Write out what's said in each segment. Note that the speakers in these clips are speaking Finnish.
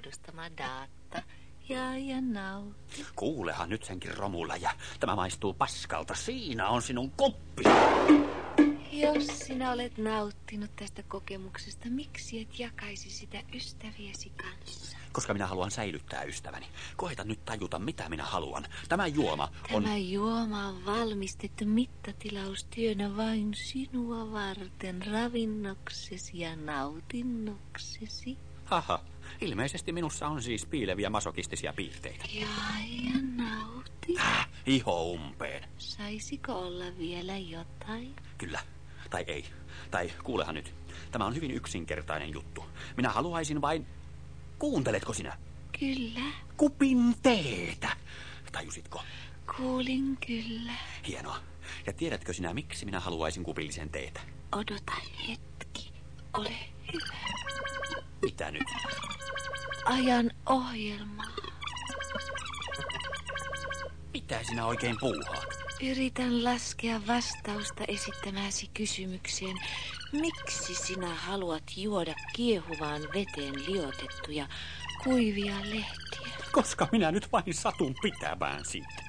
muodostama data. Ja, ja nauti. Kuulehan nyt senkin romuläjä. Tämä maistuu paskalta. Siinä on sinun kuppi. Jos sinä olet nauttinut tästä kokemuksesta, miksi et jakaisi sitä ystäviesi kanssa? Koska minä haluan säilyttää ystäväni. Koeta nyt tajuta, mitä minä haluan. Tämä juoma on... Tämä juoma on valmistettu mittatilaustyönä vain sinua varten, ravinnoksesi ja nautinnoksesi. Haha, ilmeisesti minussa on siis piileviä masokistisia piirteitä. Ja, ja nauti. Äh, iho umpeen. Saisiko olla vielä jotain? Kyllä. Tai ei. Tai kuulehan nyt. Tämä on hyvin yksinkertainen juttu. Minä haluaisin vain... Kuunteletko sinä? Kyllä, Kupin teetä. Tajusitko? kuulin kyllä. Hienoa. Ja tiedätkö sinä, miksi minä haluaisin kupillisen teetä? Odota hetki. Ole hyvä. Mitä nyt? Ajan ohjelmaa. Mitä sinä oikein puuhaat? Yritän laskea vastausta esittämääsi kysymykseen. Miksi sinä haluat juoda kiehuvaan veteen liotettuja kuivia lehtiä? Koska minä nyt vain satun pitämään siitä.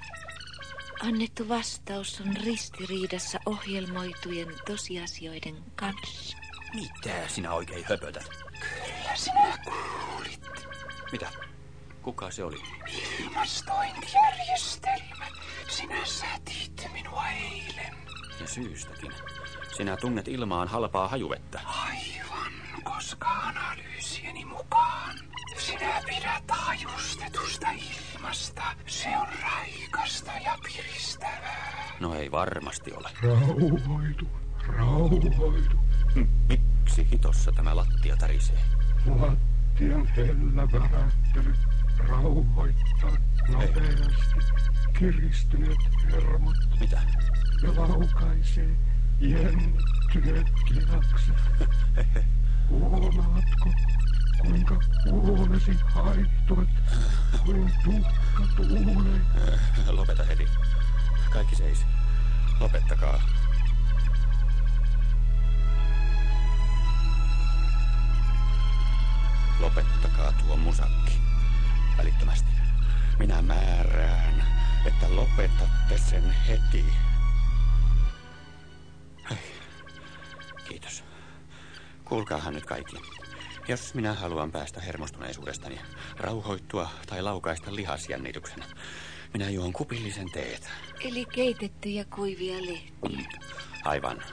Annettu vastaus on ristiriidassa ohjelmoitujen tosiasioiden kanssa. Mitä sinä oikein höpötät? Kyllä sinä kuulit. Mitä? Kuka se oli? Ilmastointijärjestelmä. Sinä sätit minua eilen. Ja syystäkin. Sinä tunnet ilmaan halpaa hajuvettä. Aivan, koska analyysieni mukaan sinä pidät hajustetusta ilmasta. Se on raikasta ja piristävää. No ei varmasti ole. Rauhoitu, rauhoitu. Miksi hitossa tämä lattia tärisee? Lattian hellä värähtely rauhoittaa nopeasti kiristyneet hermot Mitä? ja laukaisee jännittyneet lihakset. Huomaatko, kuinka huolesi haihtuvat kuin tuhka tuuleen? Lopeta heti. Kaikki seis. Lopettakaa. Lopettakaa tuo musakki. Välittömästi. Minä määrään, että lopetatte sen heti. Hei. Kiitos. Kuulkaahan nyt kaikki. Jos minä haluan päästä hermostuneisuudestani, rauhoittua tai laukaista lihasjännityksen, minä juon kupillisen teetä. Eli keitettyjä kuivia lehtiä. Aivan.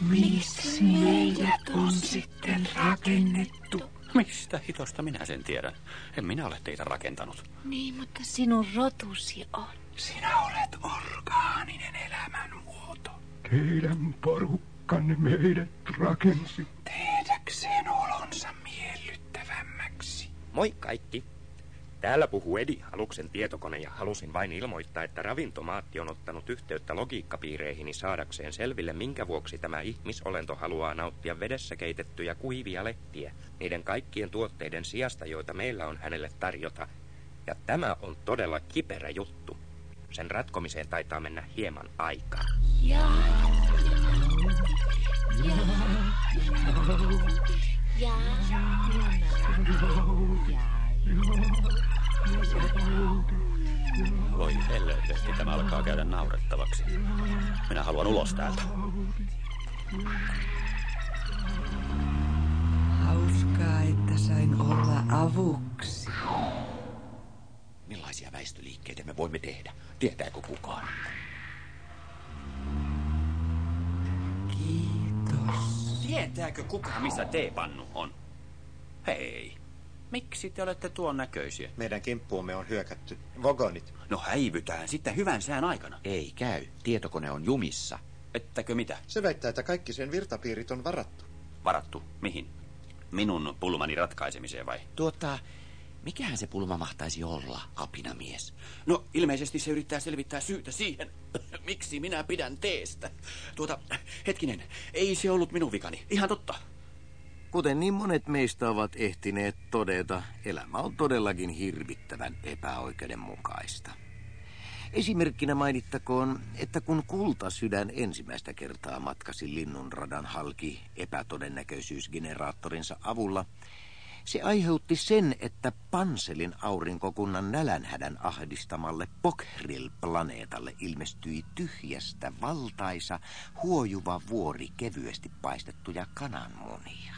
Miksi meidät on sitten rakennettu? Mistä hitosta minä sen tiedän? En minä ole teitä rakentanut. Niin, mutta sinun rotusi on. Sinä olet orgaaninen elämänmuoto. Teidän porukkanne meidät rakensi. Tehdäkseen olonsa miellyttävämmäksi. Moi kaikki! Täällä puhuu Edi, aluksen tietokone, ja halusin vain ilmoittaa, että ravintomaatti on ottanut yhteyttä logiikkapiireihini saadakseen selville, minkä vuoksi tämä ihmisolento haluaa nauttia vedessä keitettyjä kuivia lehtiä, niiden kaikkien tuotteiden sijasta, joita meillä on hänelle tarjota. Ja tämä on todella kiperä juttu. Sen ratkomiseen taitaa mennä hieman aikaa. Ja, ja, ja, Voi helvetti, tämä alkaa käydä naurettavaksi. Minä haluan ulos täältä. Hauskaa, että sain olla avuksi. Millaisia väistöliikkeitä me voimme tehdä? Tietääkö kukaan? Kiitos. Tietääkö kukaan, missä teepannu on? Hei, miksi te olette tuon näköisiä? Meidän kimppuumme on hyökätty. Vogonit. No häivytään sitten hyvän sään aikana. Ei käy. Tietokone on jumissa. Ettäkö mitä? Se väittää, että kaikki sen virtapiirit on varattu. Varattu. Mihin? Minun pulmani ratkaisemiseen vai? Tuota, mikähän se pulma mahtaisi olla, apinamies? No, ilmeisesti se yrittää selvittää syytä siihen, miksi minä pidän teestä. Tuota, hetkinen, ei se ollut minun vikani. Ihan totta. Kuten niin monet meistä ovat ehtineet todeta, elämä on todellakin hirvittävän epäoikeudenmukaista. Esimerkkinä mainittakoon, että kun kultasydän ensimmäistä kertaa matkasi linnunradan halki epätodennäköisyysgeneraattorinsa avulla, Se aiheutti sen, että Panselin aurinkokunnan nälänhädän ahdistamalle Pokhril-planeetalle ilmestyi tyhjästä valtaisa, huojuva vuori kevyesti paistettuja kananmunia.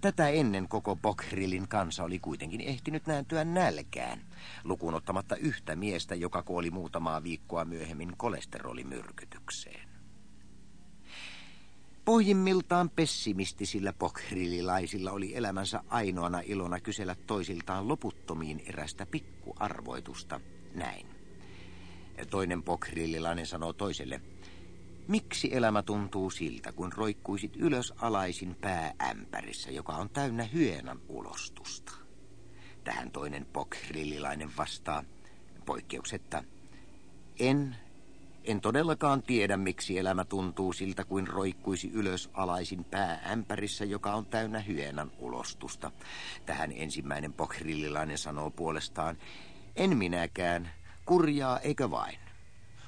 Tätä ennen koko Bokhrilin kansa oli kuitenkin ehtinyt nääntyä nälkään, lukuun ottamatta yhtä miestä, joka kuoli muutamaa viikkoa myöhemmin kolesterolimyrkytykseen. Pohjimmiltaan pessimistisillä pokhrililaisilla oli elämänsä ainoana ilona kysellä toisiltaan loputtomiin erästä pikkuarvoitusta. Näin. Toinen pokhrililainen sanoo toiselle, miksi elämä tuntuu siltä, kun roikkuisit ylös alaisin pääämpärissä, joka on täynnä hyenan ulostusta? Tähän toinen pokhrililainen vastaa poikkeuksetta, en en todellakaan tiedä, miksi elämä tuntuu siltä kuin roikkuisi ylös alaisin pääämpärissä, joka on täynnä hyenan ulostusta. Tähän ensimmäinen pokrillilainen sanoo puolestaan, en minäkään, kurjaa eikö vain?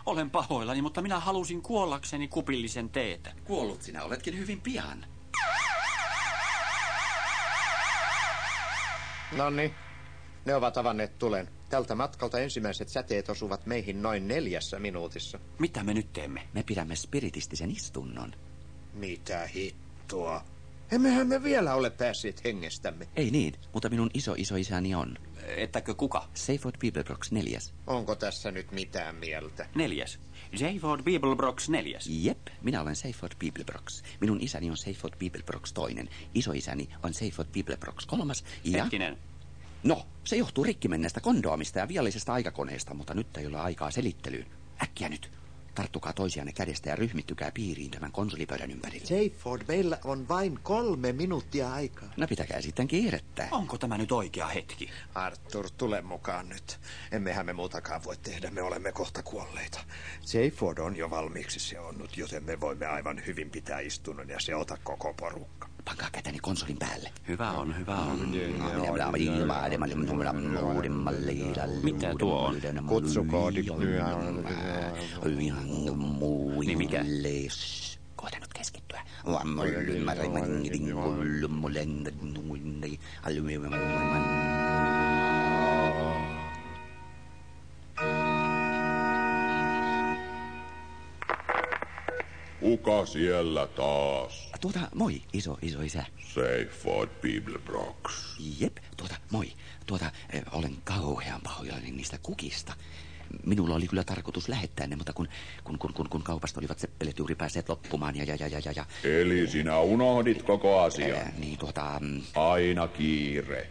Olen pahoillani, mutta minä halusin kuollakseni kupillisen teetä. Kuollut sinä oletkin hyvin pian. Nonni, ne ovat avanneet tulen. Tältä matkalta ensimmäiset säteet osuvat meihin noin neljässä minuutissa. Mitä me nyt teemme? Me pidämme spiritistisen istunnon. Mitä hittoa? Emmehän me vielä ole päässeet hengestämme. Ei niin, mutta minun iso iso isäni on. Ettäkö kuka? Seyford Bibelbrox neljäs. Onko tässä nyt mitään mieltä? Neljäs. Seyford Bibelbrox neljäs. Jep, minä olen Seyford Bibelbrox. Minun isäni on Seyford Bibelbrox toinen. Isoisäni on Seyford Bibelbrox kolmas. Ja... Hetkinen. No, se johtuu rikkimenneestä kondoamista ja viallisesta aikakoneesta, mutta nyt ei ole aikaa selittelyyn. Äkkiä nyt. Tarttukaa toisianne kädestä ja ryhmittykää piiriin tämän konsolipöydän ympärille. Jayford, meillä on vain kolme minuuttia aikaa. No pitäkää sitten kiirettä. Onko tämä nyt oikea hetki? Arthur, tule mukaan nyt. Emmehän me muutakaan voi tehdä, me olemme kohta kuolleita. Jayford on jo valmiiksi seonnut, joten me voimme aivan hyvin pitää istunnon ja se ota koko porukka. Pankaa käteni konsolin päälle. Hyvä on, hyvä on. Mitä tuo on? Kutsukoodi. Niin mikä? Koita nyt keskittyä. Kuka siellä taas? Tuota, moi, iso, iso isä. Seyford Bibelbrox. Jep, tuota, moi. Tuota, eh, olen kauhean pahoillani niistä kukista. Minulla oli kyllä tarkoitus lähettää ne, mutta kun, kun, kun, kun, kun kaupasta olivat seppelet juuri päässeet loppumaan ja, ja, ja, ja, ja, ja Eli sinä unohdit koko asian. Ää, niin tuota... mm, Aina kiire.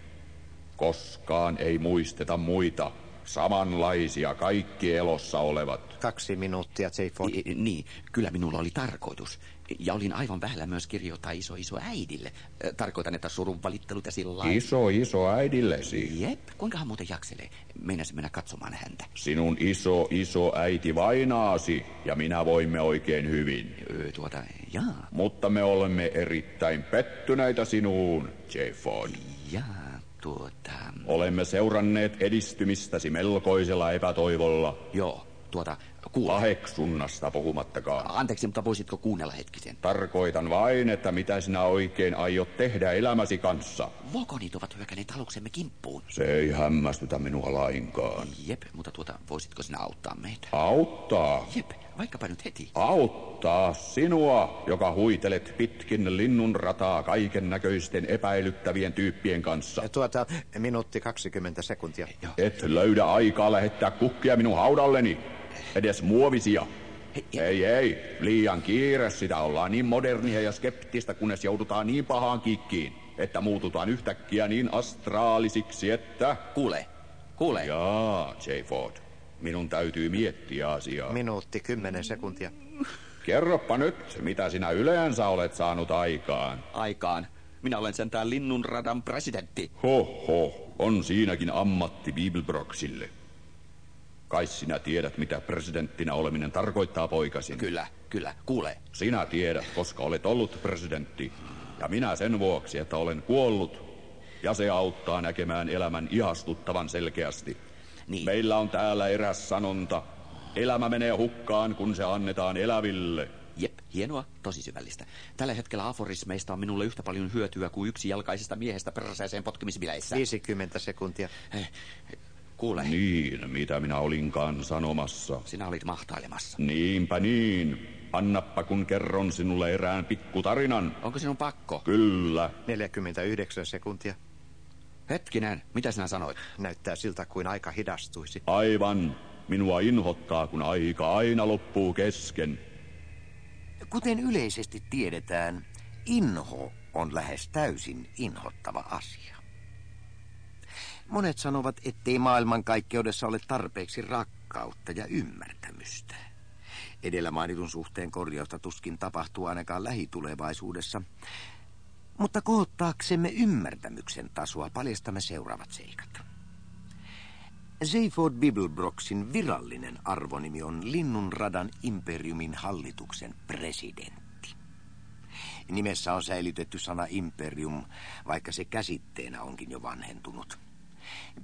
Koskaan ei muisteta muita. Samanlaisia kaikki elossa olevat. Kaksi minuuttia, i- Niin, kyllä minulla oli tarkoitus. Ja olin aivan vähällä myös kirjoittaa iso iso äidille. Tarkoitan, että surun valittelut ja sillä. Iso iso äidillesi. Jep, kuinkahan muuten jakselee? Meinasin mennä katsomaan häntä. Sinun iso iso äiti vainaasi ja minä voimme oikein hyvin. Ö, tuota, jaa, Mutta me olemme erittäin pettyneitä sinuun, Jayford. jaa, tuota... Olemme seuranneet edistymistäsi melkoisella epätoivolla. Joo, tuota, kuule. Paheksunnasta puhumattakaan. Anteeksi, mutta voisitko kuunnella hetkisen? Tarkoitan vain, että mitä sinä oikein aiot tehdä elämäsi kanssa. Vokonit ovat hyökänneet aluksemme kimppuun. Se ei hämmästytä minua lainkaan. Jep, mutta tuota, voisitko sinä auttaa meitä? Auttaa? Jep, vaikkapa nyt heti. Auttaa sinua, joka huitelet pitkin linnun rataa kaiken näköisten epäilyttävien tyyppien kanssa. Tuota, minuutti 20 sekuntia. Et löydä aikaa lähettää kukkia minun haudalleni. Edes muovisia. Ei, ei. Liian kiire sitä ollaan niin modernia ja skeptistä, kunnes joudutaan niin pahaan kikkiin, että muututaan yhtäkkiä niin astraalisiksi, että... Kuule, kuule. Jaa, J. Ford. Minun täytyy miettiä asiaa. Minuutti 10 sekuntia. Kerroppa nyt, mitä sinä yleensä olet saanut aikaan. Aikaan. Minä olen sentään linnunradan presidentti. Ho, ho, on siinäkin ammatti Bibelbroxille. Kai sinä tiedät, mitä presidenttinä oleminen tarkoittaa, poikasin. Kyllä, kyllä, kuule. Sinä tiedät, koska olet ollut presidentti. Ja minä sen vuoksi, että olen kuollut. Ja se auttaa näkemään elämän ihastuttavan selkeästi. Niin. Meillä on täällä eräs sanonta. Elämä menee hukkaan, kun se annetaan eläville. Jep, Hienoa, tosi syvällistä. Tällä hetkellä aforismeista on minulle yhtä paljon hyötyä kuin yksi jalkaisesta miehestä perseeseen potkimisbileissä. 50 sekuntia. Eh, kuule. Niin, mitä minä olinkaan sanomassa. Sinä olit mahtailemassa. Niinpä niin. Annappa kun kerron sinulle erään pikkutarinan. Onko sinun pakko? Kyllä. 49 sekuntia. Hetkinen, mitä sinä sanoit? Näyttää siltä kuin aika hidastuisi. Aivan. Minua inhottaa, kun aika aina loppuu kesken. Kuten yleisesti tiedetään, inho on lähes täysin inhottava asia. Monet sanovat, ettei maailmankaikkeudessa ole tarpeeksi rakkautta ja ymmärtämystä. Edellä mainitun suhteen korjausta tuskin tapahtuu ainakaan lähitulevaisuudessa. Mutta kohottaaksemme ymmärtämyksen tasoa paljastamme seuraavat seikat. Zayford Bibelbroxin virallinen arvonimi on Linnunradan imperiumin hallituksen presidentti. Nimessä on säilytetty sana imperium, vaikka se käsitteenä onkin jo vanhentunut.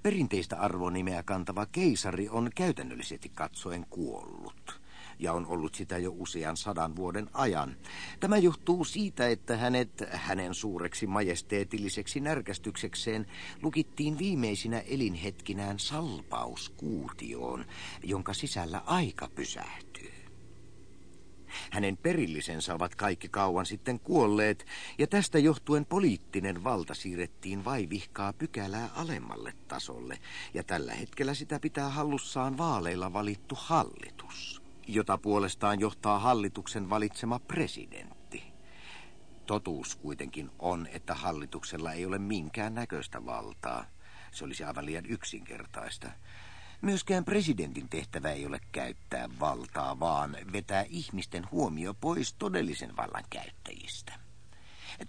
Perinteistä arvonimeä kantava keisari on käytännöllisesti katsoen kuollut ja on ollut sitä jo usean sadan vuoden ajan. Tämä johtuu siitä, että hänet hänen suureksi majesteetilliseksi närkästyksekseen lukittiin viimeisinä elinhetkinään salpauskuutioon, jonka sisällä aika pysähtyy. Hänen perillisensä ovat kaikki kauan sitten kuolleet, ja tästä johtuen poliittinen valta siirrettiin vaivihkaa pykälää alemmalle tasolle, ja tällä hetkellä sitä pitää hallussaan vaaleilla valittu hallitus, jota puolestaan johtaa hallituksen valitsema presidentti. Totuus kuitenkin on, että hallituksella ei ole minkään näköistä valtaa. Se olisi aivan liian yksinkertaista. Myöskään presidentin tehtävä ei ole käyttää valtaa, vaan vetää ihmisten huomio pois todellisen vallan käyttäjistä.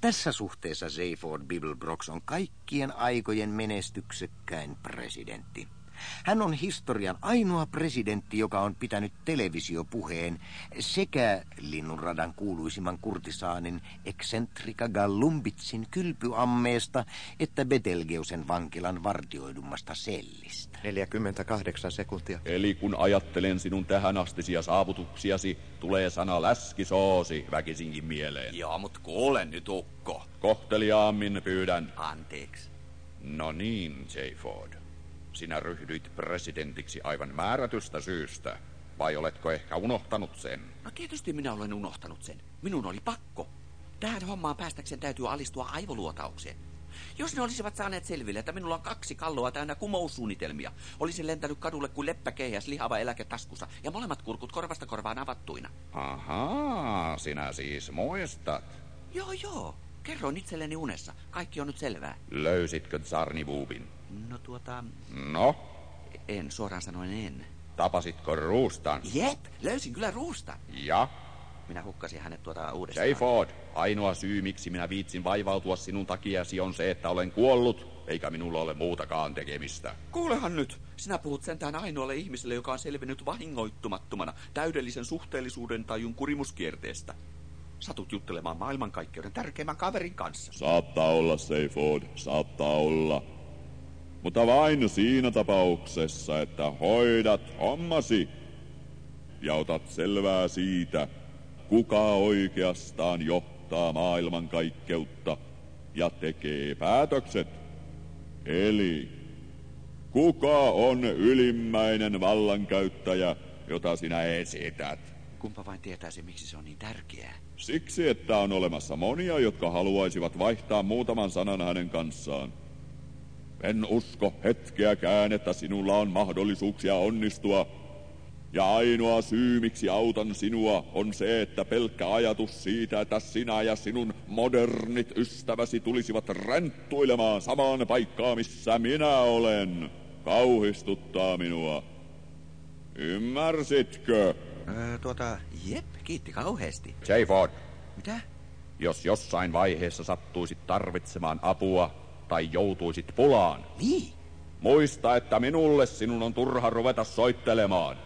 Tässä suhteessa Zayford Bibelbrox on kaikkien aikojen menestyksekkäin presidentti. Hän on historian ainoa presidentti, joka on pitänyt televisiopuheen sekä Linnunradan kuuluisimman kurtisaanin Excentrica Gallumbitsin kylpyammeesta että Betelgeusen vankilan vartioidummasta sellistä. 48 sekuntia. Eli kun ajattelen sinun tähän astisia saavutuksiasi, tulee sana läskisoosi väkisinkin mieleen. Joo, mut kuule nyt, Ukko. Kohteliaammin pyydän. Anteeksi. No niin, J. Ford. Sinä ryhdyit presidentiksi aivan määrätystä syystä. Vai oletko ehkä unohtanut sen? No tietysti minä olen unohtanut sen. Minun oli pakko. Tähän hommaan päästäkseen täytyy alistua aivoluotaukseen. Jos ne olisivat saaneet selville, että minulla on kaksi kalloa täynnä kumoussuunnitelmia, olisin lentänyt kadulle kuin leppäkeihäs lihava eläke taskussa ja molemmat kurkut korvasta korvaan avattuina. Ahaa, sinä siis muistat. Joo, joo. Kerroin itselleni unessa. Kaikki on nyt selvää. Löysitkö Tsarnivuubin? No tuota... No? En, suoraan sanoen en. Tapasitko Ruustan? Jep, löysin kyllä Ruusta. Ja? Minä hukkasin hänet tuota uudestaan. J. Ford, ainoa syy, miksi minä viitsin vaivautua sinun takiasi on se, että olen kuollut, eikä minulla ole muutakaan tekemistä. Kuulehan nyt, sinä puhut sentään ainoalle ihmiselle, joka on selvinnyt vahingoittumattomana täydellisen suhteellisuuden tajun kurimuskierteestä. Satut juttelemaan maailmankaikkeuden tärkeimmän kaverin kanssa. Saattaa olla, Seyford, saattaa olla. Mutta vain siinä tapauksessa, että hoidat hommasi ja otat selvää siitä, kuka oikeastaan johtaa maailmankaikkeutta ja tekee päätökset. Eli kuka on ylimmäinen vallankäyttäjä, jota sinä esität? Kumpa vain tietäisi, miksi se on niin tärkeää. Siksi, että on olemassa monia, jotka haluaisivat vaihtaa muutaman sanan hänen kanssaan. En usko hetkeäkään, että sinulla on mahdollisuuksia onnistua. Ja ainoa syy, miksi autan sinua, on se, että pelkkä ajatus siitä, että sinä ja sinun modernit ystäväsi tulisivat renttuilemaan samaan paikkaan, missä minä olen, kauhistuttaa minua. Ymmärsitkö? Öö, tuota, jep, kiitti kauheasti. J. Ford. Mitä? Jos jossain vaiheessa sattuisit tarvitsemaan apua tai joutuisit pulaan. Niin? Muista, että minulle sinun on turha ruveta soittelemaan.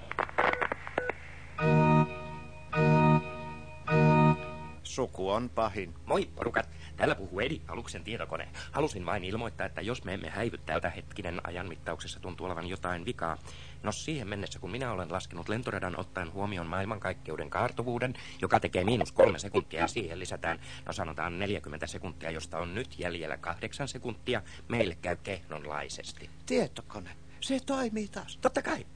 Suku on pahin. Moi porukat, täällä puhuu Edi, aluksen tietokone. Halusin vain ilmoittaa, että jos me emme häivy täältä hetkinen ajan mittauksessa tuntuu olevan jotain vikaa. No siihen mennessä, kun minä olen laskenut lentoradan ottaen huomioon maailmankaikkeuden kaartuvuuden, joka tekee miinus kolme sekuntia ja siihen lisätään, no sanotaan 40 sekuntia, josta on nyt jäljellä kahdeksan sekuntia, meille käy kehnonlaisesti. Tietokone, se toimii taas. Totta kai.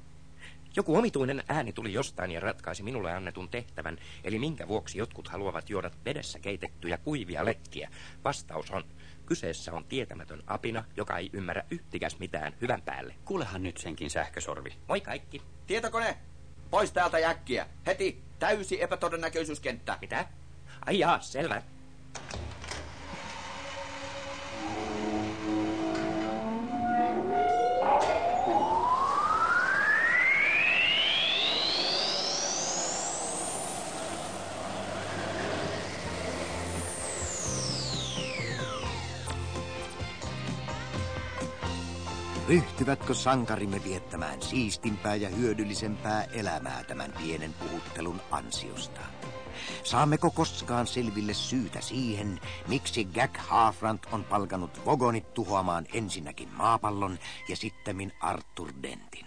Joku omituinen ääni tuli jostain ja ratkaisi minulle annetun tehtävän, eli minkä vuoksi jotkut haluavat juoda vedessä keitettyjä kuivia lettiä. Vastaus on, kyseessä on tietämätön apina, joka ei ymmärrä yhtikäs mitään hyvän päälle. Kuulehan nyt senkin sähkösorvi. Moi kaikki. Tietokone, pois täältä jäkkiä. Heti, täysi epätodennäköisyyskenttä. Mitä? Ai jaa, selvä. Ryhtyvätkö sankarimme viettämään siistimpää ja hyödyllisempää elämää tämän pienen puhuttelun ansiosta? Saammeko koskaan selville syytä siihen, miksi Gag Halfrant on palkanut Vogonit tuhoamaan ensinnäkin maapallon ja sittemmin Arthur Dentin?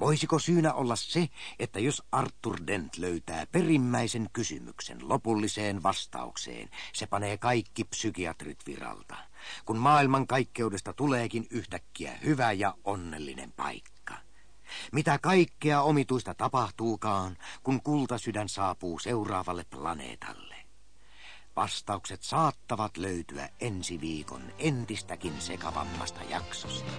Voisiko syynä olla se, että jos Arthur Dent löytää perimmäisen kysymyksen lopulliseen vastaukseen, se panee kaikki psykiatrit viralta, kun maailman kaikkeudesta tuleekin yhtäkkiä hyvä ja onnellinen paikka. Mitä kaikkea omituista tapahtuukaan, kun kultasydän saapuu seuraavalle planeetalle? Vastaukset saattavat löytyä ensi viikon entistäkin sekavammasta jaksosta.